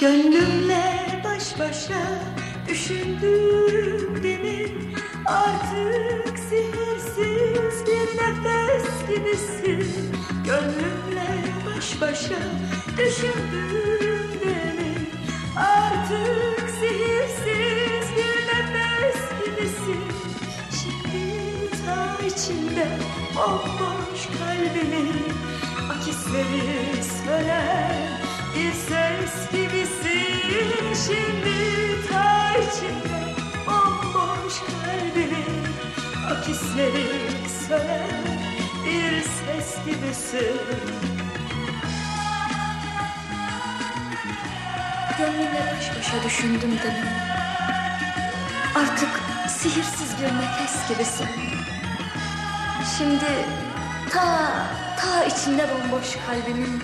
Gönlümle baş başa düşündüm demin. Artık sihirsiz bir nefes gibisin. Gönlümle baş başa düşündüm demin. Artık sihirsiz bir nefes gibisin. Şimdi ta içinde bomboş kalbimin Akisleri sönen bir ses gibisin Şimdi ta içinde bomboş kalbimin Akisleri sönen bir ses gibisin Gönlümle baş başa düşündüm demin. Artık sihirsiz bir nefes gibisin. Şimdi ta ta içinde bomboş kalbimin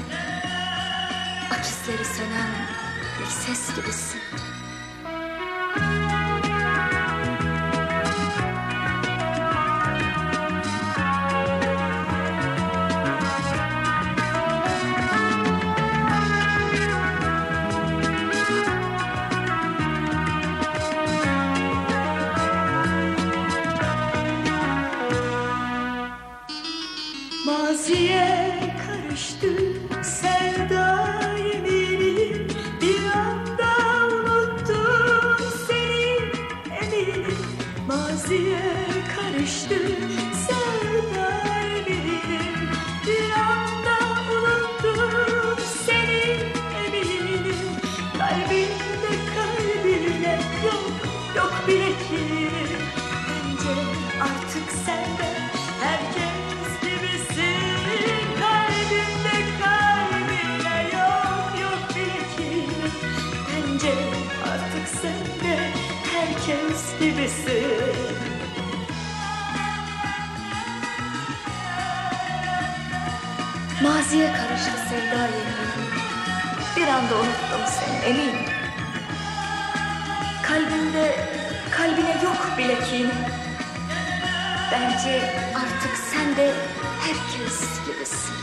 akisleri sönen bir ses gibisin. Maziye karıştı sevda Maziye karıştı sevda herkes gibisin Maziye karıştı sevda yeminim. Bir anda unuttum seni eminim. Kalbimde kalbine yok bile kin. Bence artık sen de herkes gibisin.